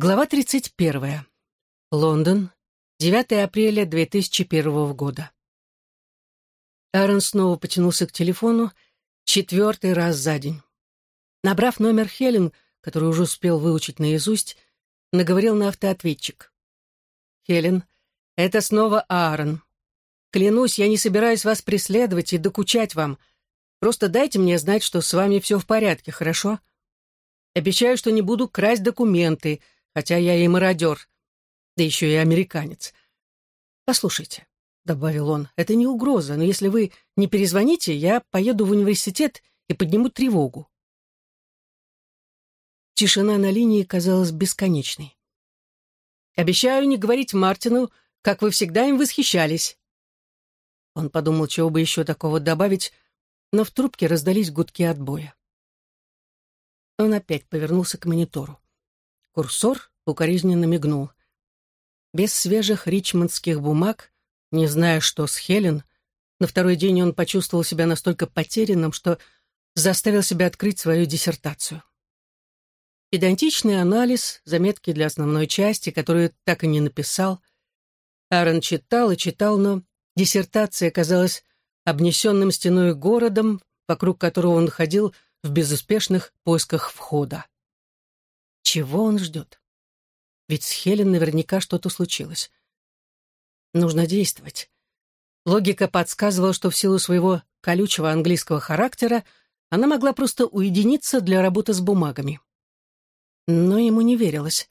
Глава 31. Лондон. 9 апреля 2001 года. Аарон снова потянулся к телефону четвертый раз за день. Набрав номер Хелен, который уже успел выучить наизусть, наговорил на автоответчик. «Хелен, это снова Аарон. Клянусь, я не собираюсь вас преследовать и докучать вам. Просто дайте мне знать, что с вами все в порядке, хорошо? Обещаю, что не буду красть документы, — хотя я и мародер, да еще и американец. Послушайте, — добавил он, — это не угроза, но если вы не перезвоните, я поеду в университет и подниму тревогу. Тишина на линии казалась бесконечной. «Обещаю не говорить Мартину, как вы всегда им восхищались». Он подумал, чего бы еще такого добавить, но в трубке раздались гудки отбоя. Он опять повернулся к монитору. Курсор укоризненно мигнул. Без свежих ричмондских бумаг, не зная, что с Хелен, на второй день он почувствовал себя настолько потерянным, что заставил себя открыть свою диссертацию. Идентичный анализ, заметки для основной части, которую так и не написал. Аарон читал и читал, но диссертация казалась обнесенным стеной городом, вокруг которого он ходил в безуспешных поисках входа. Чего он ждет? Ведь с Хелен наверняка что-то случилось. Нужно действовать. Логика подсказывала, что в силу своего колючего английского характера она могла просто уединиться для работы с бумагами. Но ему не верилось.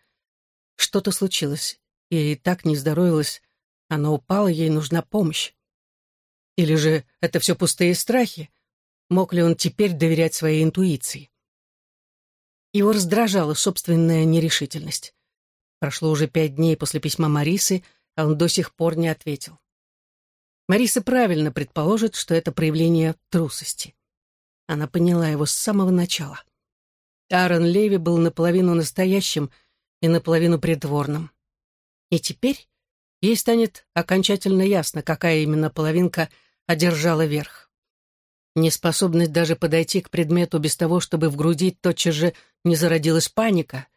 Что-то случилось, ей так не здоровилась, она упала, ей нужна помощь. Или же это все пустые страхи? Мог ли он теперь доверять своей интуиции? Его раздражала собственная нерешительность. Прошло уже пять дней после письма Марисы, а он до сих пор не ответил. Мариса правильно предположит, что это проявление трусости. Она поняла его с самого начала. Аарон Леви был наполовину настоящим и наполовину притворным. И теперь ей станет окончательно ясно, какая именно половинка одержала верх. Неспособность даже подойти к предмету без того, чтобы в груди тотчас же не зародилась паника,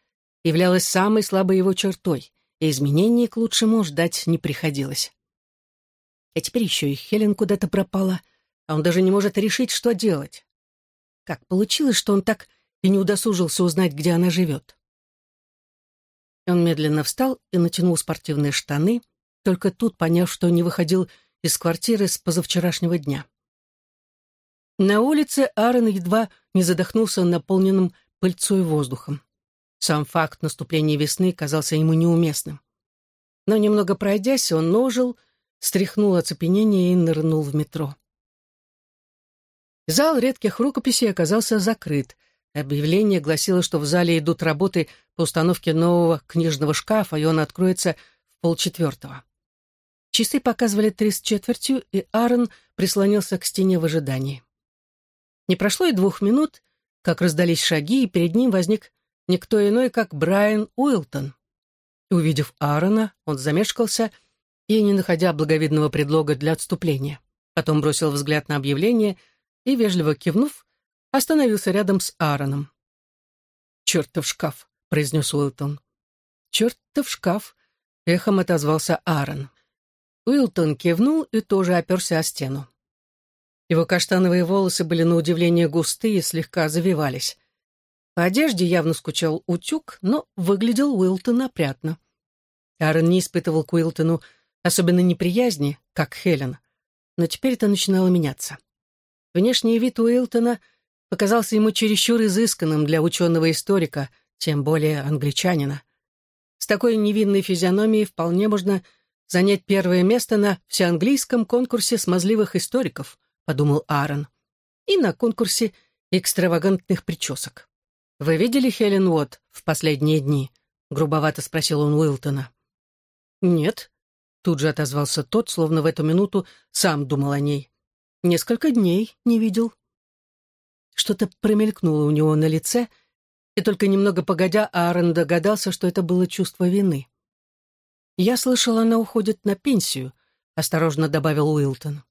являлась самой слабой его чертой, и изменений к лучшему ждать не приходилось. А теперь еще и Хелен куда-то пропала, а он даже не может решить, что делать. Как получилось, что он так и не удосужился узнать, где она живет? Он медленно встал и натянул спортивные штаны, только тут поняв, что не выходил из квартиры с позавчерашнего дня. На улице Аарон едва не задохнулся наполненным пыльцой воздухом. Сам факт наступления весны казался ему неуместным. Но немного пройдясь, он ножил, стряхнул оцепенение и нырнул в метро. Зал редких рукописей оказался закрыт. Объявление гласило, что в зале идут работы по установке нового книжного шкафа, и он откроется в полчетвертого. Часы показывали три с четвертью, и Аарон прислонился к стене в ожидании. Не прошло и двух минут, как раздались шаги, и перед ним возник никто иной, как Брайан Уилтон. Увидев Аарона, он замешкался и, не находя благовидного предлога для отступления, потом бросил взгляд на объявление и, вежливо кивнув, остановился рядом с Аароном. «Чертов шкаф», — произнес Уилтон. «Чертов шкаф», — эхом отозвался Аарон. Уилтон кивнул и тоже оперся о стену. Его каштановые волосы были на удивление густые и слегка завивались. По одежде явно скучал утюг, но выглядел Уилтон опрятно. Аарон не испытывал к Уилтону особенно неприязни, как Хелен, но теперь это начинало меняться. Внешний вид Уилтона показался ему чересчур изысканным для ученого-историка, тем более англичанина. С такой невинной физиономией вполне можно занять первое место на всеанглийском конкурсе смазливых историков — подумал Аарон. И на конкурсе экстравагантных причесок. «Вы видели Хелен Уотт в последние дни?» — грубовато спросил он Уилтона. «Нет», — тут же отозвался тот, словно в эту минуту сам думал о ней. «Несколько дней не видел». Что-то промелькнуло у него на лице, и только немного погодя Аарон догадался, что это было чувство вины. «Я слышал, она уходит на пенсию», — осторожно добавил Уилтон.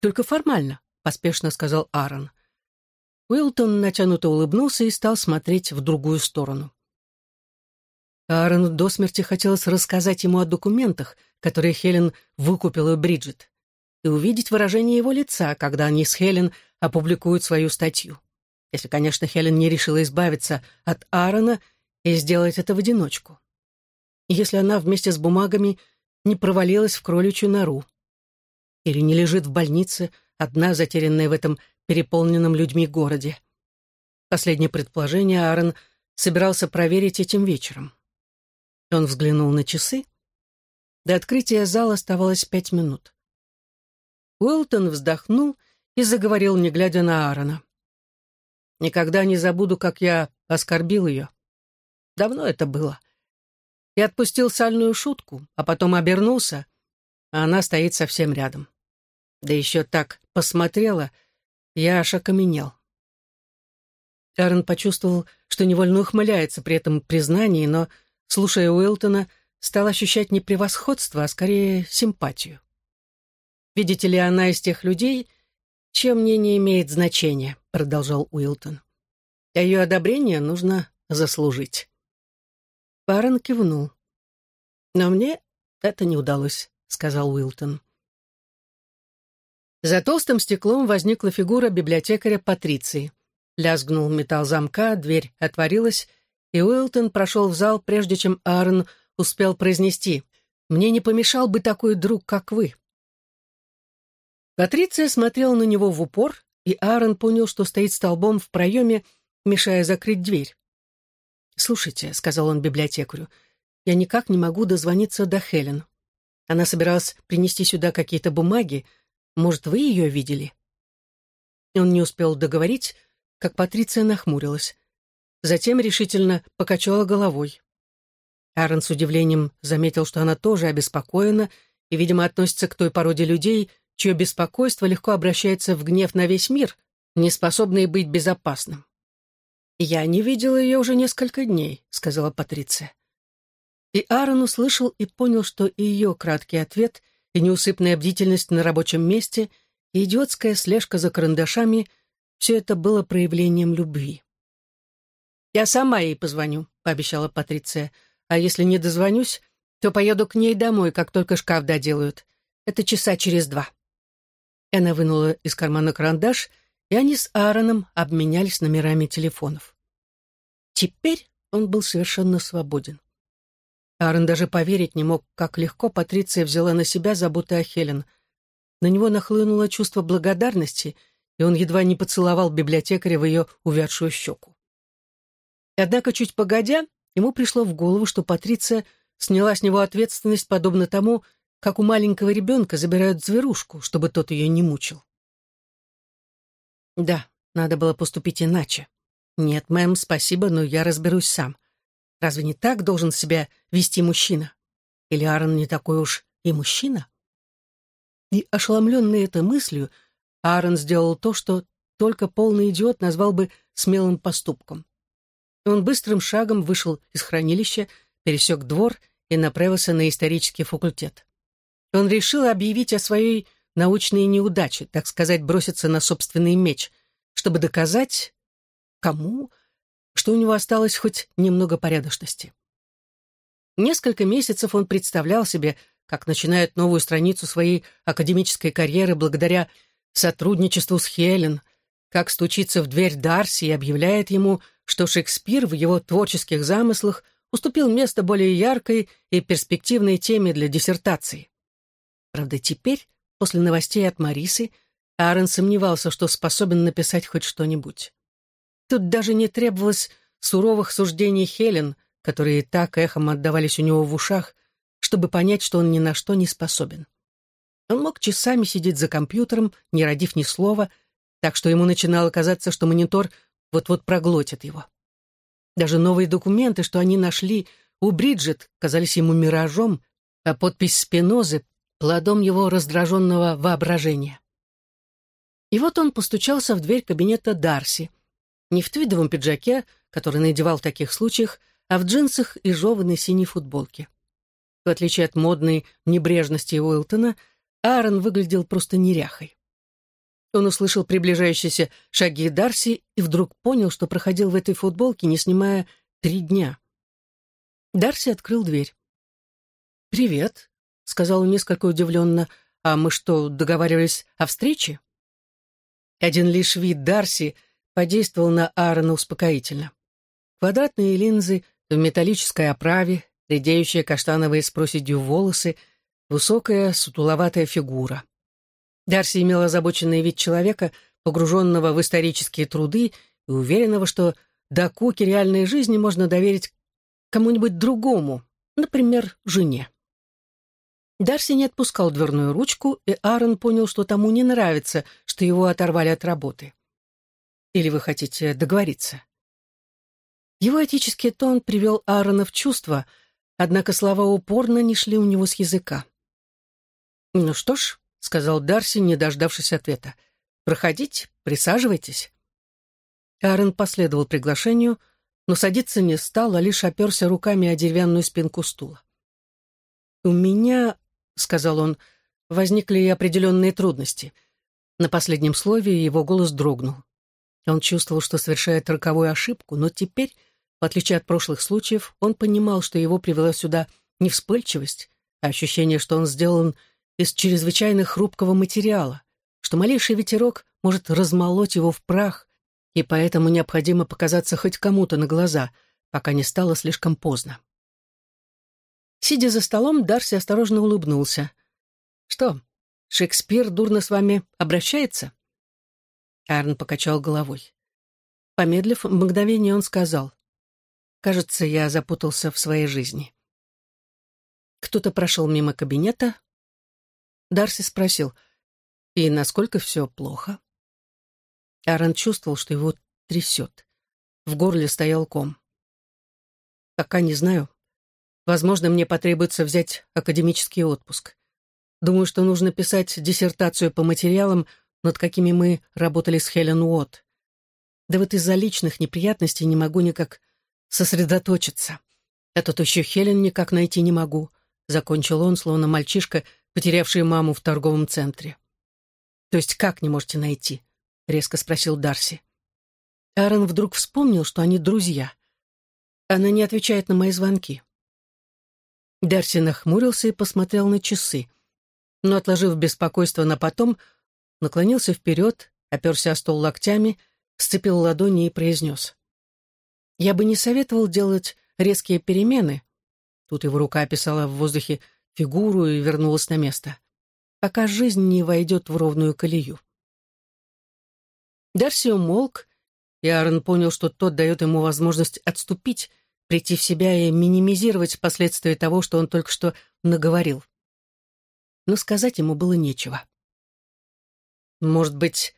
«Только формально», — поспешно сказал Аарон. Уилтон натянуто улыбнулся и стал смотреть в другую сторону. Аарону до смерти хотелось рассказать ему о документах, которые Хелен выкупила у Бриджит, и увидеть выражение его лица, когда они с Хелен опубликуют свою статью. Если, конечно, Хелен не решила избавиться от Аарона и сделать это в одиночку. Если она вместе с бумагами не провалилась в кроличью нору. Или не лежит в больнице, одна затерянная в этом переполненном людьми городе. Последнее предположение Аарон собирался проверить этим вечером. Он взглянул на часы. До открытия зала оставалось пять минут. Уэлтон вздохнул и заговорил, не глядя на Аарона. «Никогда не забуду, как я оскорбил ее. Давно это было. И отпустил сальную шутку, а потом обернулся, а она стоит совсем рядом. Да еще так посмотрела, я аж окаменел. Аарон почувствовал, что невольно ухмыляется при этом признании, но слушая Уилтона, стал ощущать не превосходство, а скорее симпатию. «Видите ли, она из тех людей, чем мне не имеет значения», — продолжал Уилтон. «А ее одобрение нужно заслужить». Барон кивнул. «Но мне это не удалось», — сказал Уилтон. За толстым стеклом возникла фигура библиотекаря Патриции. Лязгнул металл замка, дверь отворилась, и Уилтон прошел в зал, прежде чем Аарон успел произнести «Мне не помешал бы такой друг, как вы». Патриция смотрела на него в упор, и Аарон понял, что стоит столбом в проеме, мешая закрыть дверь. «Слушайте», — сказал он библиотекарю, — «я никак не могу дозвониться до Хелен. Она собиралась принести сюда какие-то бумаги. Может, вы ее видели?» Он не успел договорить, как Патриция нахмурилась. Затем решительно покачала головой. Аарон с удивлением заметил, что она тоже обеспокоена и, видимо, относится к той породе людей, чье беспокойство легко обращается в гнев на весь мир, не способный быть безопасным. «Я не видела ее уже несколько дней», — сказала Патриция. И Аарон услышал и понял, что ее краткий ответ, и неусыпная бдительность на рабочем месте, и идиотская слежка за карандашами — все это было проявлением любви. «Я сама ей позвоню», — пообещала Патриция. «А если не дозвонюсь, то поеду к ней домой, как только шкаф доделают. Это часа через два». Она вынула из кармана карандаш, и они с Аароном обменялись номерами телефонов. Теперь он был совершенно свободен. Аарон даже поверить не мог, как легко Патриция взяла на себя заботу о Хелен. На него нахлынуло чувство благодарности — и он едва не поцеловал библиотекаря в ее увядшую щеку. Однако, чуть погодя, ему пришло в голову, что Патриция сняла с него ответственность, подобно тому, как у маленького ребенка забирают зверушку, чтобы тот ее не мучил. Да, надо было поступить иначе. Нет, мэм, спасибо, но я разберусь сам. Разве не так должен себя вести мужчина? Или Аарон не такой уж и мужчина? И, ошеломленный этой мыслью, Аарон сделал то, что только полный идиот назвал бы смелым поступком. Он быстрым шагом вышел из хранилища, пересек двор и направился на исторический факультет. Он решил объявить о своей научной неудаче, так сказать, броситься на собственный меч, чтобы доказать кому, что у него осталось хоть немного порядочности. Несколько месяцев он представлял себе, как начинает новую страницу своей академической карьеры благодаря сотрудничеству с Хелен, как стучится в дверь Дарси и объявляет ему, что Шекспир в его творческих замыслах уступил место более яркой и перспективной теме для диссертации. Правда, теперь, после новостей от Марисы, Аарон сомневался, что способен написать хоть что-нибудь. Тут даже не требовалось суровых суждений Хелен, которые так эхом отдавались у него в ушах, чтобы понять, что он ни на что не способен. Он мог часами сидеть за компьютером, не родив ни слова, так что ему начинало казаться, что монитор вот-вот проглотит его. Даже новые документы, что они нашли у Бриджит, казались ему миражом, а подпись Спинозы — плодом его раздраженного воображения. И вот он постучался в дверь кабинета Дарси. Не в твидовом пиджаке, который надевал в таких случаях, а в джинсах и жеванной синей футболке. В отличие от модной небрежности Уилтона, Аарон выглядел просто неряхой. Он услышал приближающиеся шаги Дарси и вдруг понял, что проходил в этой футболке, не снимая три дня. Дарси открыл дверь. «Привет», — сказал он несколько удивленно. «А мы что, договаривались о встрече?» Один лишь вид Дарси подействовал на Аарона успокоительно. Квадратные линзы в металлической оправе, редеющие каштановые с проседью волосы, высокая, сутуловатая фигура. Дарси имел озабоченный вид человека, погруженного в исторические труды и уверенного, что до куки реальной жизни можно доверить кому-нибудь другому, например, жене. Дарси не отпускал дверную ручку, и Аарон понял, что тому не нравится, что его оторвали от работы. Или вы хотите договориться? Его отеческий тон привел Аарона в чувство, однако слова упорно не шли у него с языка. «Ну что ж», — сказал Дарси, не дождавшись ответа, — «проходите, присаживайтесь». Аарон последовал приглашению, но садиться не стал, а лишь оперся руками о деревянную спинку стула. «У меня», — сказал он, — «возникли определенные трудности». На последнем слове его голос дрогнул. Он чувствовал, что совершает роковую ошибку, но теперь, в отличие от прошлых случаев, он понимал, что его привела сюда не вспыльчивость, а ощущение, что он сделан из чрезвычайно хрупкого материала, что малейший ветерок может размолоть его в прах, и поэтому необходимо показаться хоть кому-то на глаза, пока не стало слишком поздно. Сидя за столом, Дарси осторожно улыбнулся. «Что, Шекспир дурно с вами обращается?» Арн покачал головой. Помедлив мгновение, он сказал. «Кажется, я запутался в своей жизни». Кто-то прошел мимо кабинета. Дарси спросил, «И насколько все плохо?» Аарон чувствовал, что его трясет. В горле стоял ком. «Пока не знаю. Возможно, мне потребуется взять академический отпуск. Думаю, что нужно писать диссертацию по материалам, над какими мы работали с Хелен Уотт. Да вот из-за личных неприятностей не могу никак сосредоточиться. Тут еще Хелен никак найти не могу», — закончил он, словно мальчишка, потерявший маму в торговом центре. «То есть как не можете найти?» — резко спросил Дарси. Аарон вдруг вспомнил, что они друзья. Она не отвечает на мои звонки. Дарси нахмурился и посмотрел на часы. Но, отложив беспокойство на потом, наклонился вперед, оперся о стол локтями, сцепил ладони и произнес. «Я бы не советовал делать резкие перемены». Тут его рука описала в воздухе фигуру и вернулась на место. «Пока жизнь не войдет в ровную колею». Дарси умолк, и Аарон понял, что тот дает ему возможность отступить, прийти в себя и минимизировать последствия того, что он только что наговорил. Но сказать ему было нечего. «Может быть...»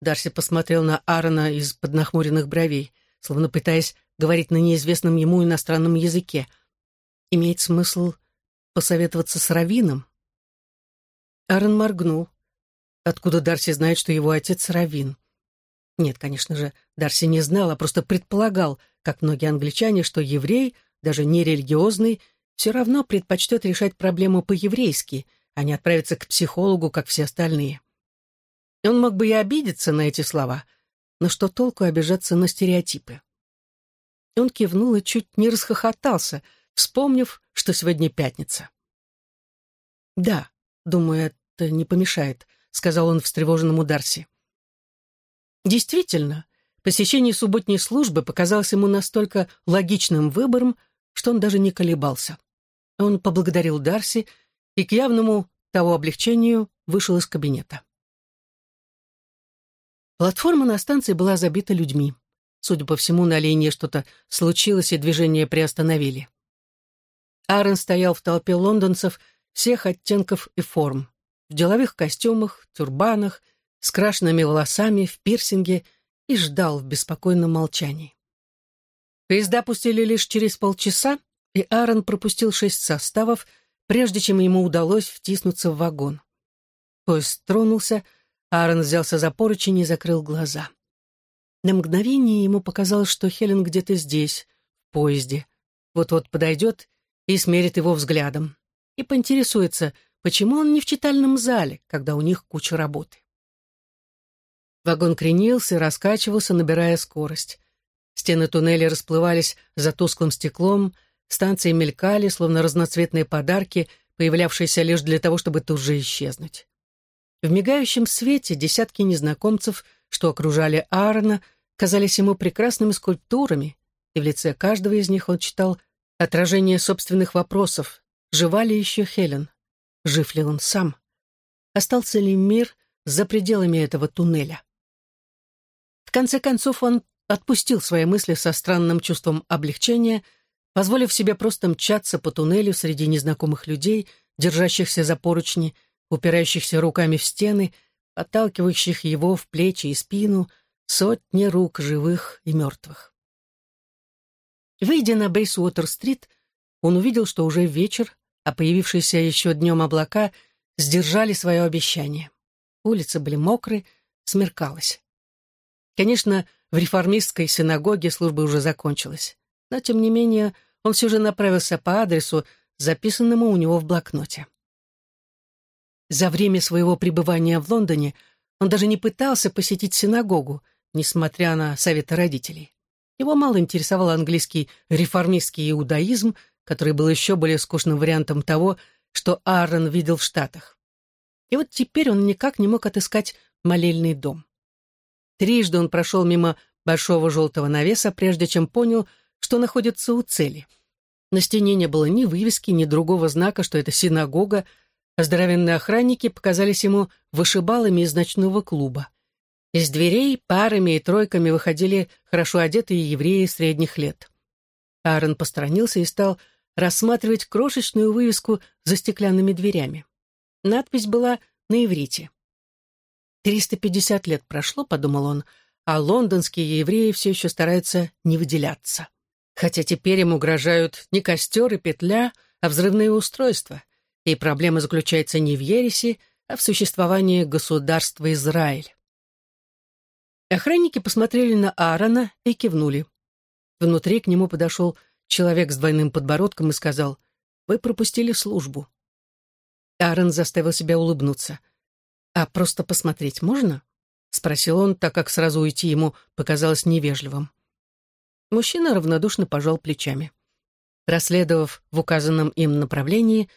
Дарси посмотрел на Аарона из-под нахмуренных бровей, словно пытаясь говорить на неизвестном ему иностранном языке. «Имеет смысл посоветоваться с Равином?» Аарон моргнул. Откуда Дарси знает, что его отец Равин? Нет, конечно же, Дарси не знал, а просто предполагал, как многие англичане, что еврей, даже не религиозный, все равно предпочтет решать проблему по-еврейски, а не отправиться к психологу, как все остальные. Он мог бы и обидеться на эти слова, но что толку обижаться на стереотипы? Он кивнул и чуть не расхохотался, вспомнив, что сегодня пятница. «Да, думаю, это не помешает», — сказал он встревоженному Дарси. Действительно, посещение субботней службы показалось ему настолько логичным выбором, что он даже не колебался. Он поблагодарил Дарси и к явному того облегчению вышел из кабинета. Платформа на станции была забита людьми. Судя по всему, на линии что-то случилось, и движение приостановили. Аарон стоял в толпе лондонцев всех оттенков и форм. В деловых костюмах, тюрбанах, с крашенными волосами, в пирсинге и ждал в беспокойном молчании. Поезда пустили лишь через полчаса, и Аарон пропустил шесть составов, прежде чем ему удалось втиснуться в вагон. Поезд тронулся, Аарон взялся за поручень и закрыл глаза. На мгновение ему показалось, что Хелен где-то здесь, в поезде. Вот-вот подойдет и смерит его взглядом. И поинтересуется, почему он не в читальном зале, когда у них куча работы. Вагон кренился, раскачивался, набирая скорость. Стены туннеля расплывались за тусклым стеклом, станции мелькали, словно разноцветные подарки, появлявшиеся лишь для того, чтобы тут же исчезнуть. В мигающем свете десятки незнакомцев, что окружали Аарона, казались ему прекрасными скульптурами, и в лице каждого из них он читал отражение собственных вопросов. Жива ли еще Хелен? Жив ли он сам? Остался ли мир за пределами этого туннеля? В конце концов он отпустил свои мысли со странным чувством облегчения, позволив себе просто мчаться по туннелю среди незнакомых людей, держащихся за поручни, упирающихся руками в стены, отталкивающих его в плечи и спину, сотни рук живых и мертвых. Выйдя на Бейсуотер-стрит, он увидел, что уже вечер, а появившиеся еще днем облака сдержали свое обещание. Улицы были мокры, смеркалось. Конечно, в реформистской синагоге служба уже закончилась, но, тем не менее, он все же направился по адресу, записанному у него в блокноте. За время своего пребывания в Лондоне он даже не пытался посетить синагогу, несмотря на советы родителей. Его мало интересовал английский реформистский иудаизм, который был еще более скучным вариантом того, что Аарон видел в Штатах. И вот теперь он никак не мог отыскать молельный дом. Трижды он прошел мимо большого желтого навеса, прежде чем понял, что находится у цели. На стене не было ни вывески, ни другого знака, что это синагога, здоровенные охранники показались ему вышибалами из ночного клуба. Из дверей парами и тройками выходили хорошо одетые евреи средних лет. Аарон посторонился и стал рассматривать крошечную вывеску за стеклянными дверями. Надпись была на иврите. «Триста пятьдесят лет прошло», — подумал он, а лондонские евреи все еще стараются не выделяться. Хотя теперь им угрожают не костер и петля, а взрывные устройства. И проблема заключается не в ереси, а в существовании государства Израиль. Охранники посмотрели на Аарона и кивнули. Внутри к нему подошел человек с двойным подбородком и сказал, «Вы пропустили службу». Аарон заставил себя улыбнуться. «А просто посмотреть можно?» — спросил он, так как сразу уйти ему показалось невежливым. Мужчина равнодушно пожал плечами. Проследовав в указанном им направлении,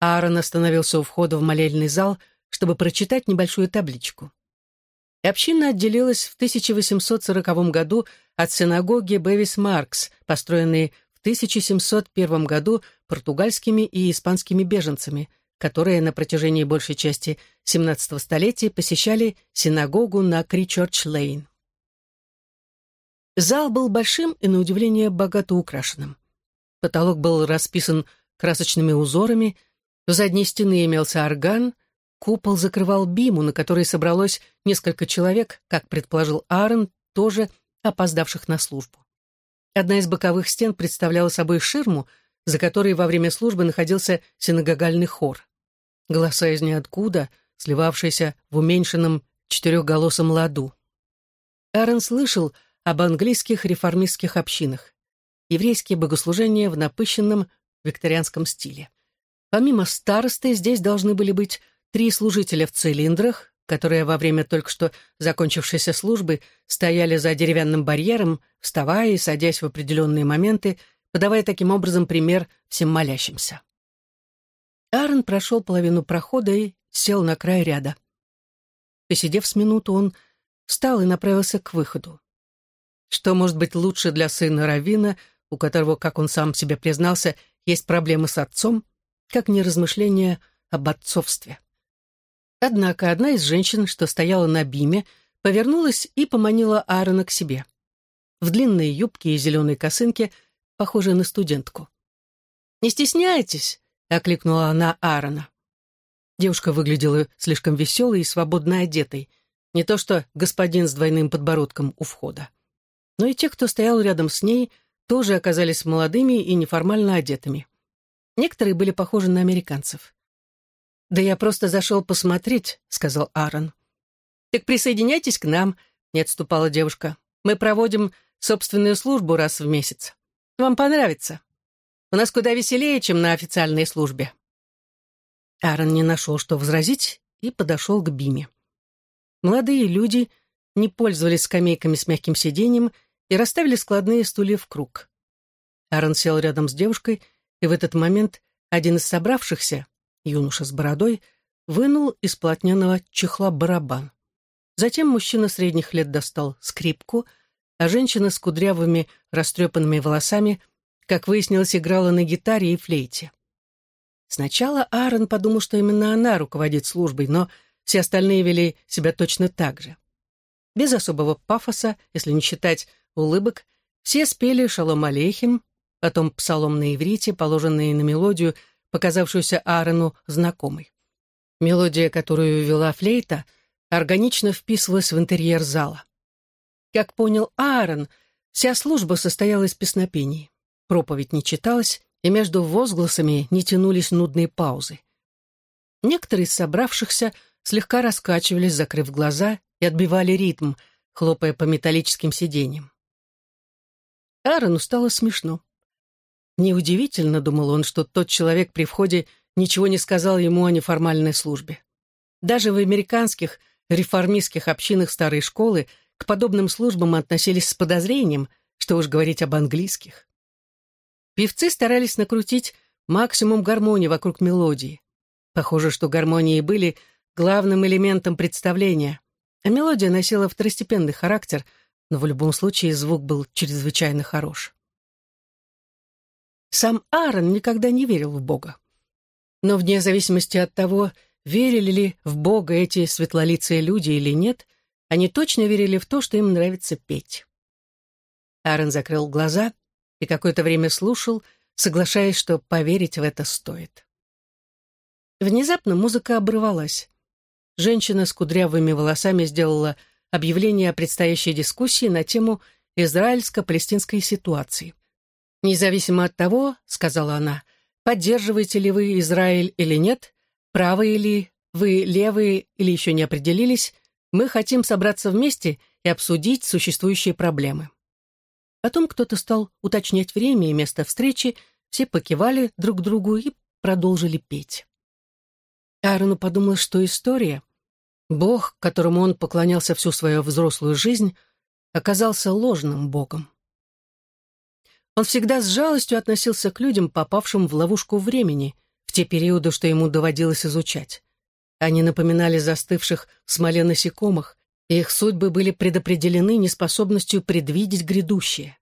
Аарон остановился у входа в молельный зал, чтобы прочитать небольшую табличку. Община отделилась в 1840 году от синагоги Бевис Маркс, построенной в 1701 году португальскими и испанскими беженцами, которые на протяжении большей части XVII столетия посещали синагогу на Кричорч-Лейн. Зал был большим и, на удивление, богато украшенным. Потолок был расписан красочными узорами, в задней стены имелся орган — Купол закрывал биму, на которой собралось несколько человек, как предположил Аарон, тоже опоздавших на службу. Одна из боковых стен представляла собой ширму, за которой во время службы находился синагогальный хор. Голоса из ниоткуда, сливавшиеся в уменьшенном четырехголосом ладу. Аарон слышал об английских реформистских общинах. Еврейские богослужения в напыщенном викторианском стиле. Помимо старосты здесь должны были быть Три служителя в цилиндрах, которые во время только что закончившейся службы стояли за деревянным барьером, вставая и садясь в определенные моменты, подавая таким образом пример всем молящимся. Аарон прошел половину прохода и сел на край ряда. Посидев с минуту, он встал и направился к выходу. Что может быть лучше для сына Равина, у которого, как он сам себе признался, есть проблемы с отцом, как не размышления об отцовстве? Однако одна из женщин, что стояла на биме, повернулась и поманила Аарона к себе. В длинной юбке и зеленой косынке, похожей на студентку. «Не стесняйтесь!» — окликнула она Аарона. Девушка выглядела слишком веселой и свободно одетой, не то что господин с двойным подбородком у входа. Но и те, кто стоял рядом с ней, тоже оказались молодыми и неформально одетыми. Некоторые были похожи на американцев. «Да я просто зашел посмотреть», — сказал Аарон. «Так присоединяйтесь к нам», — не отступала девушка. «Мы проводим собственную службу раз в месяц. Вам понравится. У нас куда веселее, чем на официальной службе». Аарон не нашел, что возразить, и подошел к Биме. Молодые люди не пользовались скамейками с мягким сиденьем и расставили складные стулья в круг. Аарон сел рядом с девушкой, и в этот момент один из собравшихся, юноша с бородой, вынул из плотняного чехла барабан. Затем мужчина средних лет достал скрипку, а женщина с кудрявыми растрепанными волосами, как выяснилось, играла на гитаре и флейте. Сначала Аарон подумал, что именно она руководит службой, но все остальные вели себя точно так же. Без особого пафоса, если не считать улыбок, все спели «Шалом Алейхим», потом псалом на иврите, положенный на мелодию, показавшуюся Аарону знакомой. Мелодия, которую вела флейта, органично вписывалась в интерьер зала. Как понял Аарон, вся служба состояла из песнопений. Проповедь не читалась, и между возгласами не тянулись нудные паузы. Некоторые из собравшихся слегка раскачивались, закрыв глаза, и отбивали ритм, хлопая по металлическим сиденьям. Аарону стало смешно. Неудивительно, думал он, что тот человек при входе ничего не сказал ему о неформальной службе. Даже в американских реформистских общинах старой школы к подобным службам относились с подозрением, что уж говорить об английских. Певцы старались накрутить максимум гармонии вокруг мелодии. Похоже, что гармонии были главным элементом представления, а мелодия носила второстепенный характер, но в любом случае звук был чрезвычайно хорош. Сам Аарон никогда не верил в Бога. Но вне зависимости от того, верили ли в Бога эти светлолицые люди или нет, они точно верили в то, что им нравится петь. Аарон закрыл глаза и какое-то время слушал, соглашаясь, что поверить в это стоит. Внезапно музыка оборвалась. Женщина с кудрявыми волосами сделала объявление о предстоящей дискуссии на тему израильско-палестинской ситуации. «Независимо от того, — сказала она, — поддерживаете ли вы Израиль или нет, правые ли вы, левые или еще не определились, мы хотим собраться вместе и обсудить существующие проблемы». Потом кто-то стал уточнять время и место встречи, все покивали друг другу и продолжили петь. Аарону подумал, что история, Бог, которому он поклонялся всю свою взрослую жизнь, оказался ложным Богом. Он всегда с жалостью относился к людям, попавшим в ловушку времени, в те периоды, что ему доводилось изучать. Они напоминали застывших в смоле насекомых, и их судьбы были предопределены неспособностью предвидеть грядущее.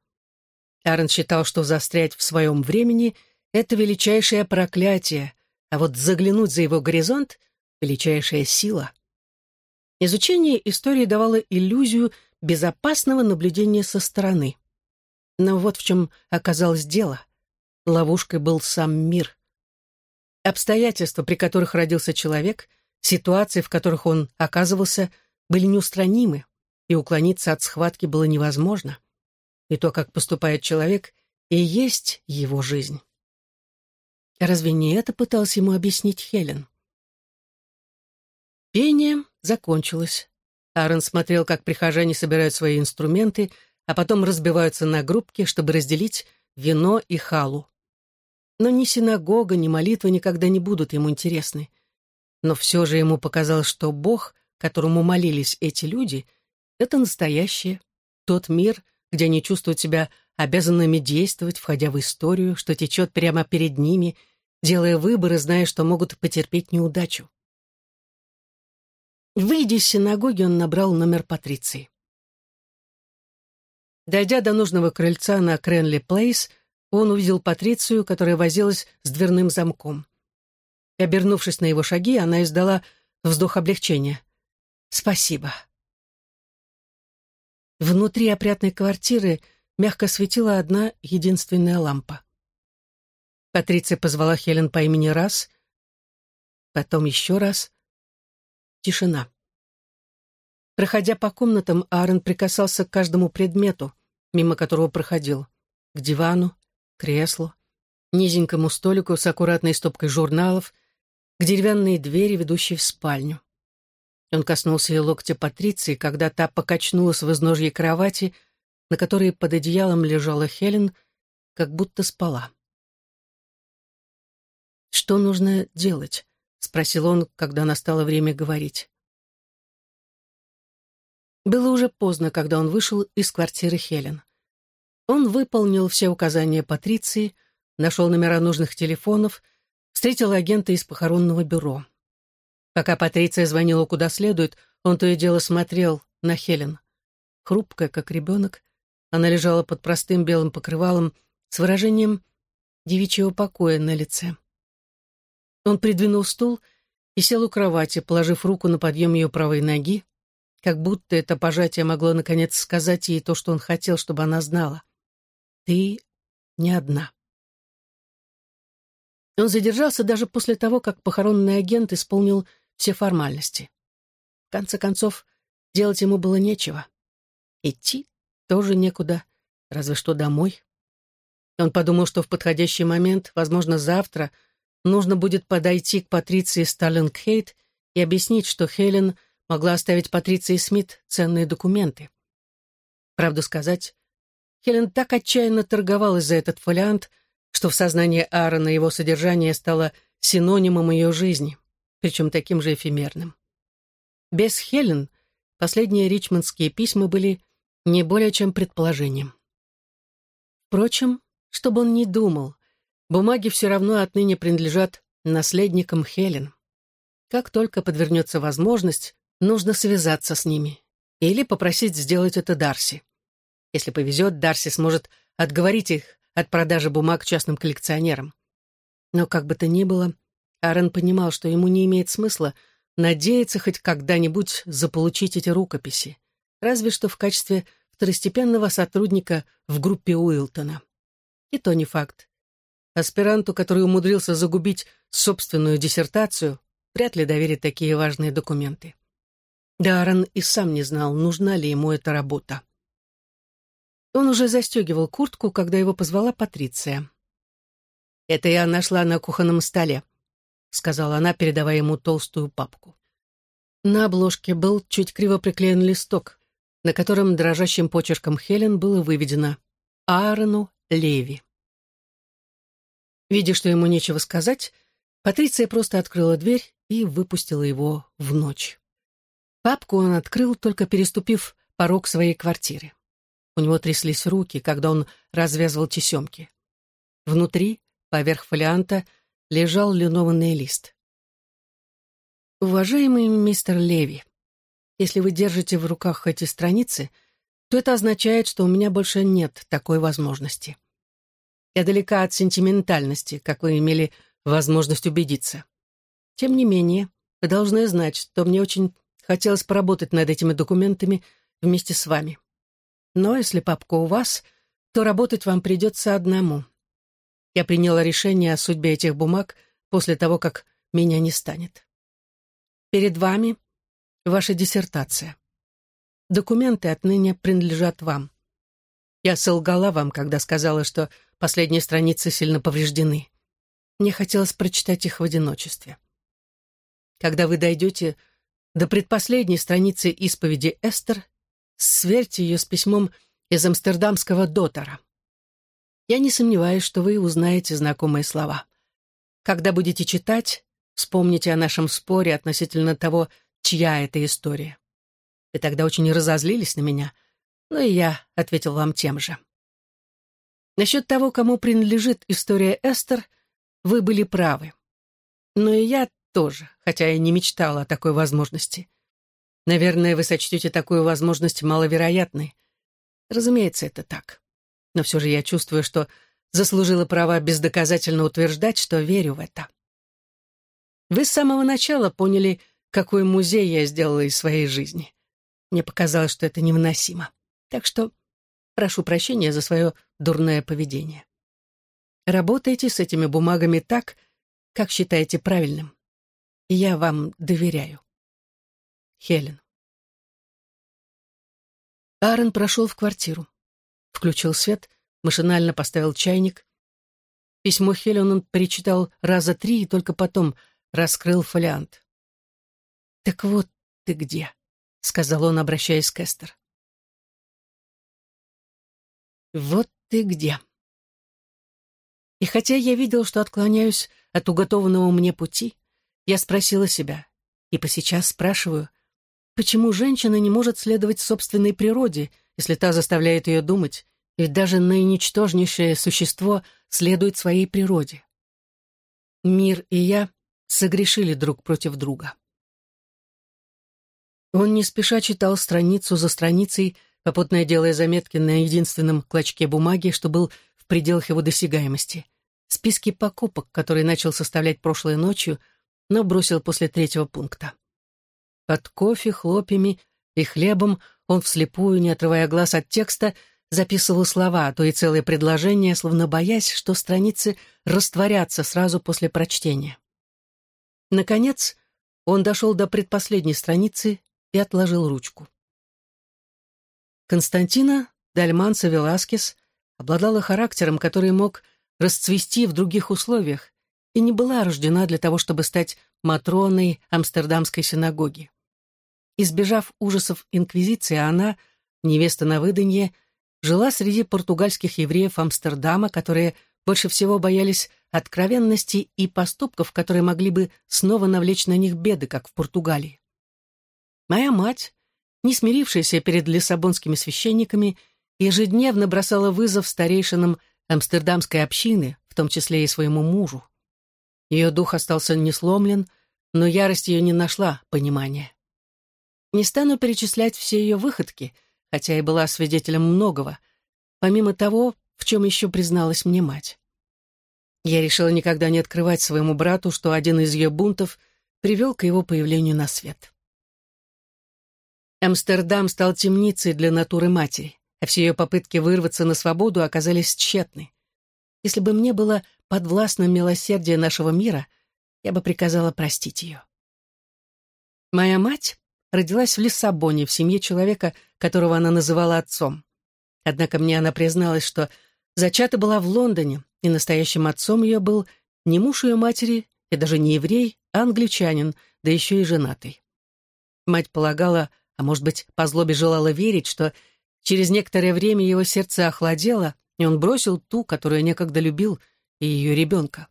Аарон считал, что застрять в своем времени — это величайшее проклятие, а вот заглянуть за его горизонт — величайшая сила. Изучение истории давало иллюзию безопасного наблюдения со стороны. Но вот в чем оказалось дело. Ловушкой был сам мир. Обстоятельства, при которых родился человек, ситуации, в которых он оказывался, были неустранимы, и уклониться от схватки было невозможно. И то, как поступает человек, и есть его жизнь. Разве не это пыталась ему объяснить Хелен? Пение закончилось. Аарон смотрел, как прихожане собирают свои инструменты, а потом разбиваются на группки, чтобы разделить вино и халу. Но ни синагога, ни молитва никогда не будут ему интересны. Но все же ему показалось, что Бог, которому молились эти люди, это настоящее, тот мир, где они чувствуют себя обязанными действовать, входя в историю, что течет прямо перед ними, делая выборы, зная, что могут потерпеть неудачу. Выйдя из синагоги, он набрал номер Патриции. Дойдя до нужного крыльца на Кренли Плейс, он увидел Патрицию, которая возилась с дверным замком. И, обернувшись на его шаги, она издала вздох облегчения. «Спасибо». Внутри опрятной квартиры мягко светила одна единственная лампа. Патриция позвала Хелен по имени раз, потом еще раз. Тишина. Проходя по комнатам, Аарон прикасался к каждому предмету, мимо которого проходил. К дивану, креслу, низенькому столику с аккуратной стопкой журналов, к деревянной двери, ведущей в спальню. Он коснулся ее локтя Патриции, когда та покачнулась в изножье кровати, на которой под одеялом лежала Хелен, как будто спала. «Что нужно делать?» — спросил он, когда настало время говорить. Было уже поздно, когда он вышел из квартиры Хелен. Он выполнил все указания Патриции, нашел номера нужных телефонов, встретил агента из похоронного бюро. Пока Патриция звонила куда следует, он то и дело смотрел на Хелен. Хрупкая, как ребенок, она лежала под простым белым покрывалом с выражением девичьего покоя на лице. Он придвинул стул и сел у кровати, положив руку на подъем ее правой ноги, как будто это пожатие могло наконец сказать ей то, что он хотел, чтобы она знала. «Ты не одна». Он задержался даже после того, как похоронный агент исполнил все формальности. В конце концов, делать ему было нечего. Идти тоже некуда, разве что домой. Он подумал, что в подходящий момент, возможно, завтра, нужно будет подойти к Патриции Сталлингхейт и объяснить, что Хелен могла оставить Патриции Смит ценные документы. Правду сказать, Хелен так отчаянно торговалась за этот фолиант, что в сознании Аарона его содержание стало синонимом ее жизни, причем таким же эфемерным. Без Хелен последние ричмондские письма были не более чем предположением. Впрочем, чтобы он не думал, бумаги все равно отныне принадлежат наследникам Хелен. Как только подвернется возможность, нужно связаться с ними или попросить сделать это Дарси. Если повезет, Дарси сможет отговорить их от продажи бумаг частным коллекционерам. Но как бы то ни было, Аарон понимал, что ему не имеет смысла надеяться хоть когда-нибудь заполучить эти рукописи, разве что в качестве второстепенного сотрудника в группе Уилтона. И то не факт. Аспиранту, который умудрился загубить собственную диссертацию, вряд ли доверит такие важные документы. Даррен и сам не знал, нужна ли ему эта работа. Он уже застегивал куртку, когда его позвала Патриция. «Это я нашла на кухонном столе», — сказала она, передавая ему толстую папку. На обложке был чуть криво приклеен листок, на котором дрожащим почерком Хелен было выведено «Аарону Леви». Видя, что ему нечего сказать, Патриция просто открыла дверь и выпустила его в ночь. Папку он открыл, только переступив порог своей квартиры. У него тряслись руки, когда он развязывал тесемки. Внутри, поверх фолианта, лежал линованный лист. «Уважаемый мистер Леви, если вы держите в руках эти страницы, то это означает, что у меня больше нет такой возможности. Я далека от сентиментальности, как вы имели возможность убедиться. Тем не менее, вы должны знать, что мне очень хотелось поработать над этими документами вместе с вами. Но если папка у вас, то работать вам придется одному. Я приняла решение о судьбе этих бумаг после того, как меня не станет. Перед вами ваша диссертация. Документы отныне принадлежат вам. Я солгала вам, когда сказала, что последние страницы сильно повреждены. Мне хотелось прочитать их в одиночестве. Когда вы дойдете до предпоследней страницы исповеди Эстер, сверьте ее с письмом из амстердамского дотора. Я не сомневаюсь, что вы узнаете знакомые слова. Когда будете читать, вспомните о нашем споре относительно того, чья это история. Вы тогда очень разозлились на меня, но и я ответил вам тем же. Насчет того, кому принадлежит история Эстер, вы были правы. Но и я тоже, хотя и не мечтала о такой возможности. Наверное, вы сочтете такую возможность маловероятной. Разумеется, это так. Но все же я чувствую, что заслужила право бездоказательно утверждать, что верю в это. Вы с самого начала поняли, какой музей я сделала из своей жизни. Мне показалось, что это невыносимо. Так что прошу прощения за свое дурное поведение. Работайте с этими бумагами так, как считаете правильным. Я вам доверяю. Хелен. Аарон прошел в квартиру. Включил свет, машинально поставил чайник. Письмо Хелен он перечитал раза три и только потом раскрыл фолиант. «Так вот ты где», — сказал он, обращаясь к Эстер. «Вот ты где». И хотя я видел, что отклоняюсь от уготованного мне пути, я спросила себя, и по сейчас спрашиваю, почему женщина не может следовать собственной природе, если та заставляет ее думать, Ведь даже наиничтожнейшее существо следует своей природе. Мир и я согрешили друг против друга. Он не спеша читал страницу за страницей, попутно делая заметки на единственном клочке бумаги, что был в пределах его досягаемости. Списки покупок, которые начал составлять прошлой ночью, но бросил после третьего пункта. Под кофе, хлопьями и хлебом он вслепую, не отрывая глаз от текста, записывал слова, а то и целые предложения, словно боясь, что страницы растворятся сразу после прочтения. Наконец, он дошел до предпоследней страницы и отложил ручку. Константина Дальманса Веласкес обладала характером, который мог расцвести в других условиях, и не была рождена для того, чтобы стать матроной Амстердамской синагоги. Избежав ужасов инквизиции, она, невеста на выданье, жила среди португальских евреев Амстердама, которые больше всего боялись откровенности и поступков, которые могли бы снова навлечь на них беды, как в Португалии. Моя мать, не смирившаяся перед лиссабонскими священниками, ежедневно бросала вызов старейшинам амстердамской общины, в том числе и своему мужу. Ее дух остался несломлен, но ярость ее не нашла понимания. Не стану перечислять все ее выходки, хотя и была свидетелем многого, помимо того, в чем еще призналась мне мать. Я решила никогда не открывать своему брату, что один из ее бунтов привел к его появлению на свет. Амстердам стал темницей для натуры матери, а все ее попытки вырваться на свободу оказались тщетны. Если бы мне было подвластно милосердие нашего мира, я бы приказала простить ее. Моя мать родилась в Лиссабоне, в семье человека, которого она называла отцом. Однако мне она призналась, что зачата была в Лондоне, и настоящим отцом ее был не муж ее матери, и даже не еврей, а англичанин, да еще и женатый. Мать полагала, а может быть, по злобе желала верить, что через некоторое время его сердце охладело, и он бросил ту, которую некогда любил, и ее ребенка.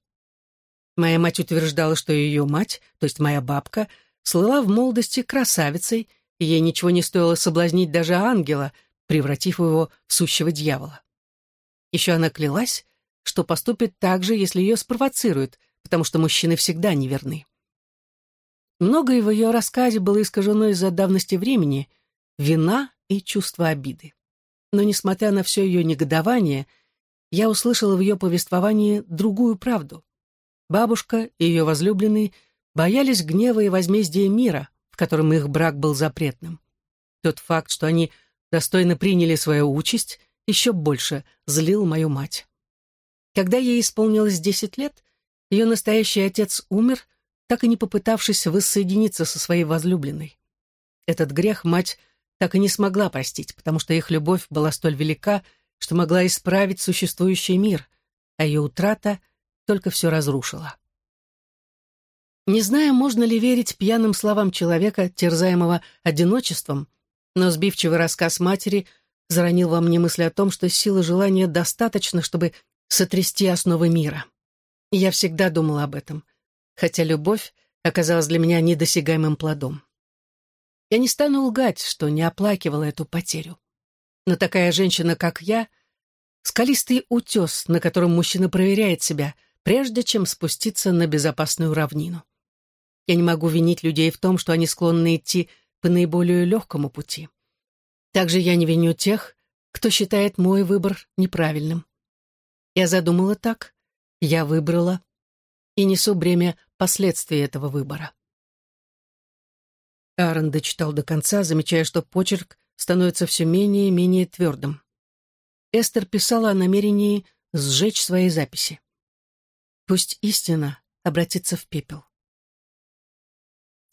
Моя мать утверждала, что ее мать, то есть моя бабка, слыла в молодости красавицей, и ей ничего не стоило соблазнить даже ангела, превратив его в сущего дьявола. Еще она клялась, что поступит так же, если ее спровоцируют, потому что мужчины всегда неверны. Многое в ее рассказе было искажено из-за давности времени, вина и чувство обиды. Но, несмотря на все ее негодование, я услышала в ее повествовании другую правду. Бабушка и ее возлюбленный боялись гнева и возмездия мира, в котором их брак был запретным. Тот факт, что они достойно приняли свою участь, еще больше злил мою мать. Когда ей исполнилось десять лет, ее настоящий отец умер, так и не попытавшись воссоединиться со своей возлюбленной. Этот грех мать так и не смогла простить, потому что их любовь была столь велика, что могла исправить существующий мир, а ее утрата только все разрушила. Не знаю, можно ли верить пьяным словам человека, терзаемого одиночеством, но сбивчивый рассказ матери заронил во мне мысль о том, что силы желания достаточно, чтобы сотрясти основы мира. Я всегда думала об этом, хотя любовь оказалась для меня недосягаемым плодом. Я не стану лгать, что не оплакивала эту потерю. Но такая женщина, как я, скалистый утес, на котором мужчина проверяет себя, прежде чем спуститься на безопасную равнину. Я не могу винить людей в том, что они склонны идти по наиболее легкому пути. Также я не виню тех, кто считает мой выбор неправильным. Я задумала так, я выбрала и несу бремя последствий этого выбора. Аарон дочитал до конца, замечая, что почерк становится все менее и менее твердым. Эстер писала о намерении сжечь свои записи. Пусть истина обратится в пепел.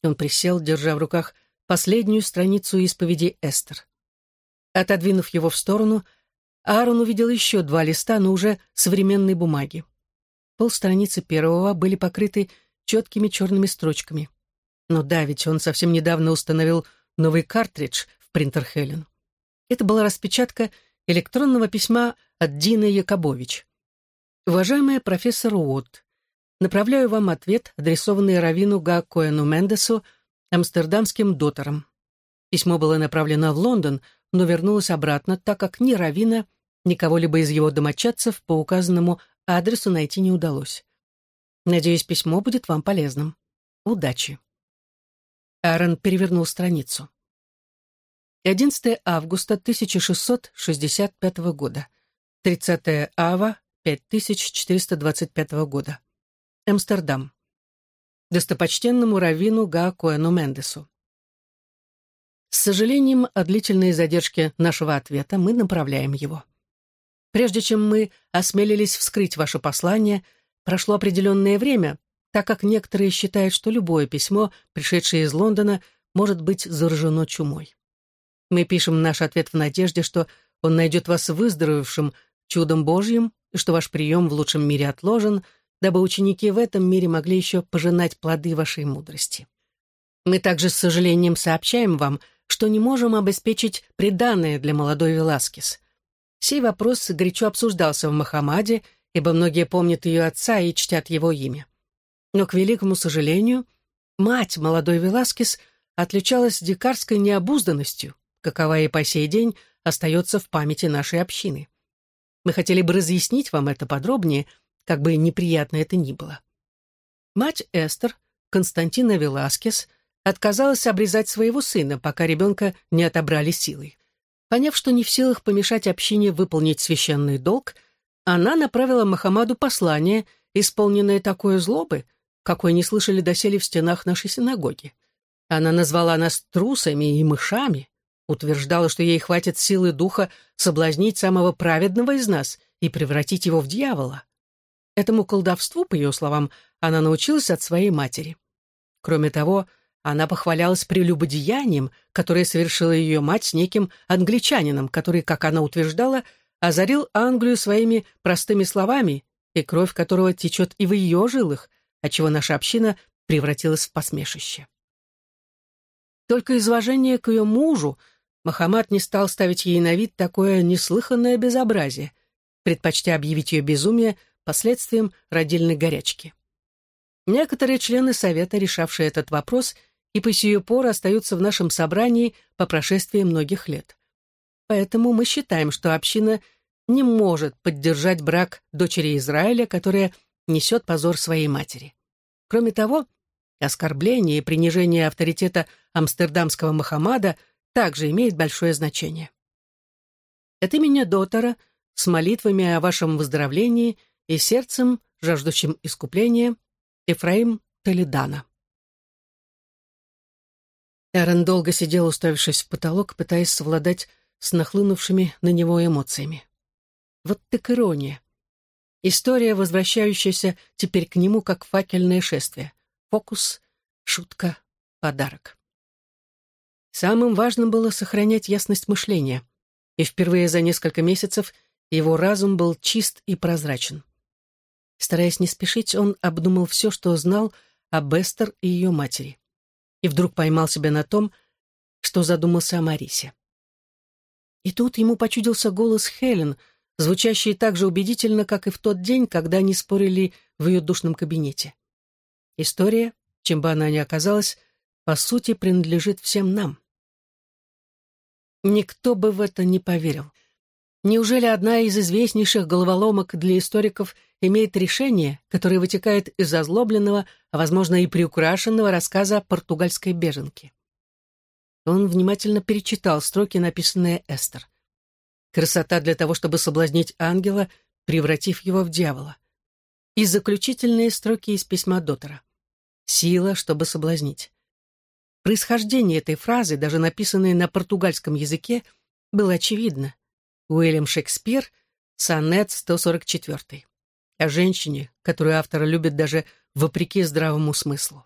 Он присел, держа в руках последнюю страницу исповеди Эстер. Отодвинув его в сторону, Аарон увидел еще два листа, но уже современной бумаги. Полстраницы первого были покрыты четкими черными строчками. Но да, ведь он совсем недавно установил новый картридж принтер Хелен. Это была распечатка электронного письма от Дины Якобович. «Уважаемая профессор Уотт, направляю вам ответ, адресованный Равину Гакоэну Мендесу, амстердамским дотором. Письмо было направлено в Лондон, но вернулось обратно, так как ни Равина, никого либо из его домочадцев по указанному адресу найти не удалось. Надеюсь, письмо будет вам полезным. Удачи. Аарон перевернул страницу. 11 августа 1665 года. 30 ава 5425 года. Амстердам. Достопочтенному раввину Гаакоэну Мендесу. С сожалением о длительной задержке нашего ответа мы направляем его. Прежде чем мы осмелились вскрыть ваше послание, прошло определенное время, так как некоторые считают, что любое письмо, пришедшее из Лондона, может быть заражено чумой. Мы пишем наш ответ в надежде, что он найдет вас выздоровевшим чудом Божьим, и что ваш прием в лучшем мире отложен, дабы ученики в этом мире могли еще пожинать плоды вашей мудрости. Мы также с сожалением сообщаем вам, что не можем обеспечить приданное для молодой Веласкес. Сей вопрос горячо обсуждался в Махамаде, ибо многие помнят ее отца и чтят его имя. Но, к великому сожалению, мать молодой Веласкес отличалась дикарской необузданностью, какова и по сей день остается в памяти нашей общины. Мы хотели бы разъяснить вам это подробнее, как бы неприятно это ни было. Мать Эстер, Константина Веласкес, отказалась обрезать своего сына, пока ребенка не отобрали силой. Поняв, что не в силах помешать общине выполнить священный долг, она направила Махамаду послание, исполненное такой злобы, какой не слышали доселе в стенах нашей синагоги. Она назвала нас трусами и мышами, утверждала, что ей хватит силы духа соблазнить самого праведного из нас и превратить его в дьявола. Этому колдовству, по ее словам, она научилась от своей матери. Кроме того, она похвалялась прелюбодеянием, которое совершила ее мать с неким англичанином, который, как она утверждала, озарил Англию своими простыми словами, и кровь которого течет и в ее жилах, отчего наша община превратилась в посмешище. Только из уважения к ее мужу Махамад не стал ставить ей на вид такое неслыханное безобразие, предпочтя объявить ее безумие последствием родильной горячки. Некоторые члены Совета, решавшие этот вопрос, и по сию пору остаются в нашем собрании по прошествии многих лет. Поэтому мы считаем, что община не может поддержать брак дочери Израиля, которая несет позор своей матери. Кроме того, оскорбление и принижение авторитета амстердамского Махамада также имеет большое значение. От имени Дотора, с молитвами о вашем выздоровлении и сердцем, жаждущим искупления, Ефраим Толедана. Эрен долго сидел, уставившись в потолок, пытаясь совладать с нахлынувшими на него эмоциями. Вот так ирония. История, возвращающаяся теперь к нему как факельное шествие. Фокус, шутка, подарок. Самым важным было сохранять ясность мышления, и впервые за несколько месяцев его разум был чист и прозрачен. Стараясь не спешить, он обдумал все, что знал об Эстер и ее матери и вдруг поймал себя на том, что задумался о Марисе. И тут ему почудился голос Хелен, звучащий так же убедительно, как и в тот день, когда они спорили в ее душном кабинете. История, чем бы она ни оказалась, по сути принадлежит всем нам. Никто бы в это не поверил. Неужели одна из известнейших головоломок для историков имеет решение, которое вытекает из озлобленного, а, возможно, и приукрашенного рассказа португальской беженки? Он внимательно перечитал строки, написанные Эстер. Красота для того, чтобы соблазнить ангела, превратив его в дьявола. И заключительные строки из письма Дотера. Сила, чтобы соблазнить. Происхождение этой фразы, даже написанной на португальском языке, было очевидно. Уильям Шекспир, сонет 144. О женщине, которую автор любит даже вопреки здравому смыслу.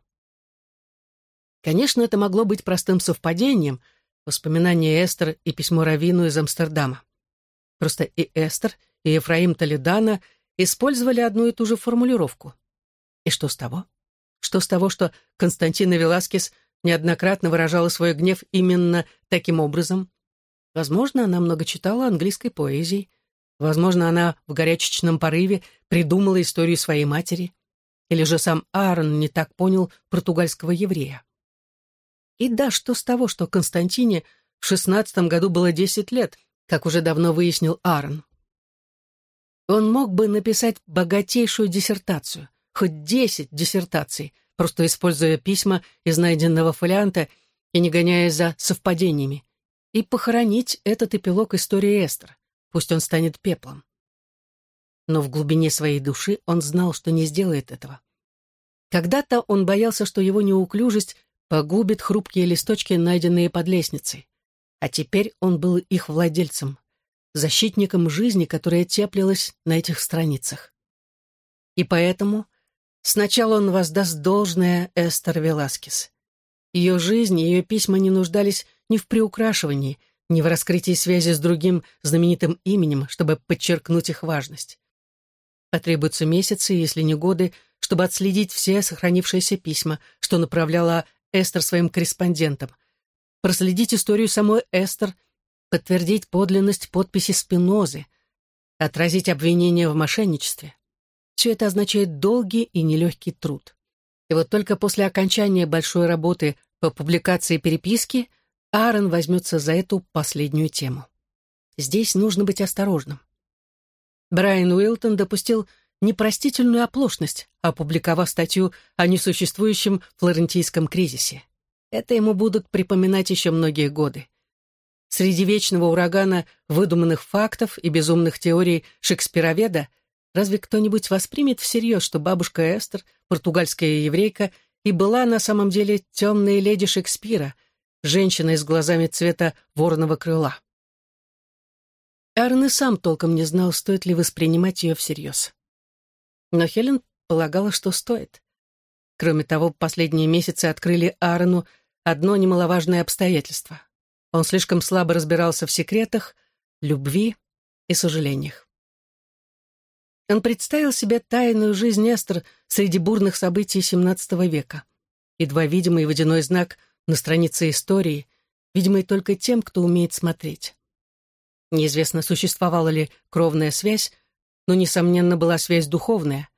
Конечно, это могло быть простым совпадением, воспоминания Эстер и письмо Равину из Амстердама. Просто и Эстер, и Ефраим Толедана использовали одну и ту же формулировку. И что с того? Что с того, что Константина Веласкес неоднократно выражала свой гнев именно таким образом? Возможно, она много читала английской поэзии. Возможно, она в горячечном порыве придумала историю своей матери. Или же сам Аарон не так понял португальского еврея. И да, что с того, что Константине в шестнадцатом году было десять лет, как уже давно выяснил Аарон. Он мог бы написать богатейшую диссертацию, хоть десять диссертаций, просто используя письма из найденного фолианта и не гоняясь за совпадениями, и похоронить этот эпилог истории Эстер, пусть он станет пеплом. Но в глубине своей души он знал, что не сделает этого. Когда-то он боялся, что его неуклюжесть погубит хрупкие листочки, найденные под лестницей. А теперь он был их владельцем, защитником жизни, которая теплилась на этих страницах. И поэтому сначала он воздаст должное Эстер Веласкес. Ее жизнь ее письма не нуждались ни в приукрашивании, ни в раскрытии связи с другим знаменитым именем, чтобы подчеркнуть их важность. Потребуются месяцы, если не годы, чтобы отследить все сохранившиеся письма, что направляла Эстер своим корреспондентам, проследить историю самой Эстер, подтвердить подлинность подписи Спинозы, отразить обвинения в мошенничестве. Все это означает долгий и нелегкий труд. И вот только после окончания большой работы по публикации переписки Аарон возьмется за эту последнюю тему. Здесь нужно быть осторожным. Брайан Уилтон допустил непростительную оплошность, опубликовав статью о несуществующем флорентийском кризисе. Это ему будут припоминать еще многие годы. Среди вечного урагана выдуманных фактов и безумных теорий Шекспироведа разве кто-нибудь воспримет всерьез, что бабушка Эстер, португальская еврейка, и была на самом деле темная леди Шекспира, женщина с глазами цвета вороного крыла? Арн и сам толком не знал, стоит ли воспринимать ее всерьез. Но Хелен полагала, что стоит. Кроме того, последние месяцы открыли Аарону одно немаловажное обстоятельство. Он слишком слабо разбирался в секретах, любви и сожалениях. Он представил себе тайную жизнь Эстер среди бурных событий XVII века. Едва видимый водяной знак на странице истории, видимый только тем, кто умеет смотреть. Неизвестно, существовала ли кровная связь, но, несомненно, была связь духовная.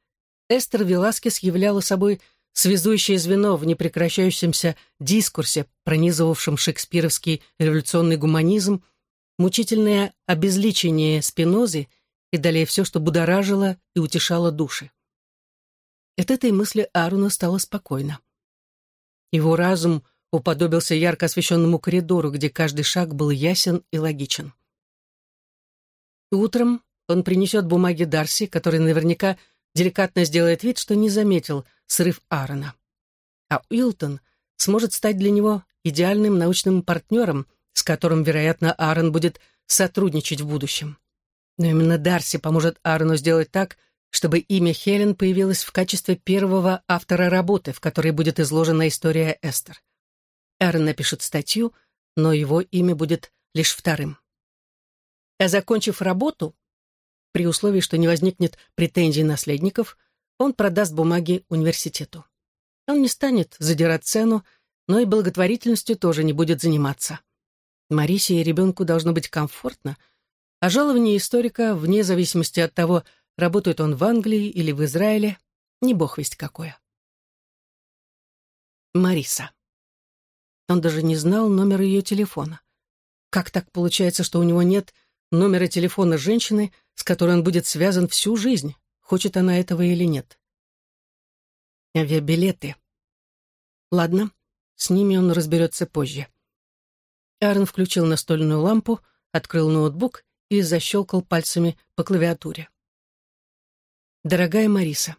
Эстер Веласкес являла собой связующее звено в непрекращающемся дискурсе, пронизывавшем шекспировский революционный гуманизм, мучительное обезличение Спинозы и далее все, что будоражило и утешало души. От этой мысли Аруна стало спокойно. Его разум уподобился ярко освещенному коридору, где каждый шаг был ясен и логичен. Утром он принесет бумаги Дарси, который наверняка деликатно сделает вид, что не заметил срыв Аарона. А Уилтон сможет стать для него идеальным научным партнером, с которым, вероятно, Аарон будет сотрудничать в будущем. Но именно Дарси поможет Аарону сделать так, чтобы имя Хелен появилось в качестве первого автора работы, в которой будет изложена история Эстер. Аарон напишет статью, но его имя будет лишь вторым. А закончив работу, при условии, что не возникнет претензий наследников, он продаст бумаги университету. Он не станет задирать цену, но и благотворительностью тоже не будет заниматься. Марисе и ребенку должно быть комфортно, а жалование историка, вне зависимости от того, работает он в Англии или в Израиле, не бог весть какое. Мариса. Он даже не знал номер ее телефона. Как так получается, что у него нет номера телефона женщины, с которой он будет связан всю жизнь, хочет она этого или нет. Авиабилеты. Ладно, с ними он разберется позже. Аарон включил настольную лампу, открыл ноутбук и защелкал пальцами по клавиатуре. «Дорогая Мариса,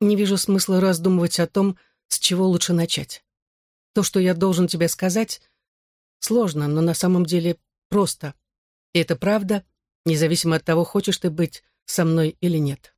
не вижу смысла раздумывать о том, с чего лучше начать. То, что я должен тебе сказать, сложно, но на самом деле просто. И это правда, независимо от того, хочешь ты быть со мной или нет.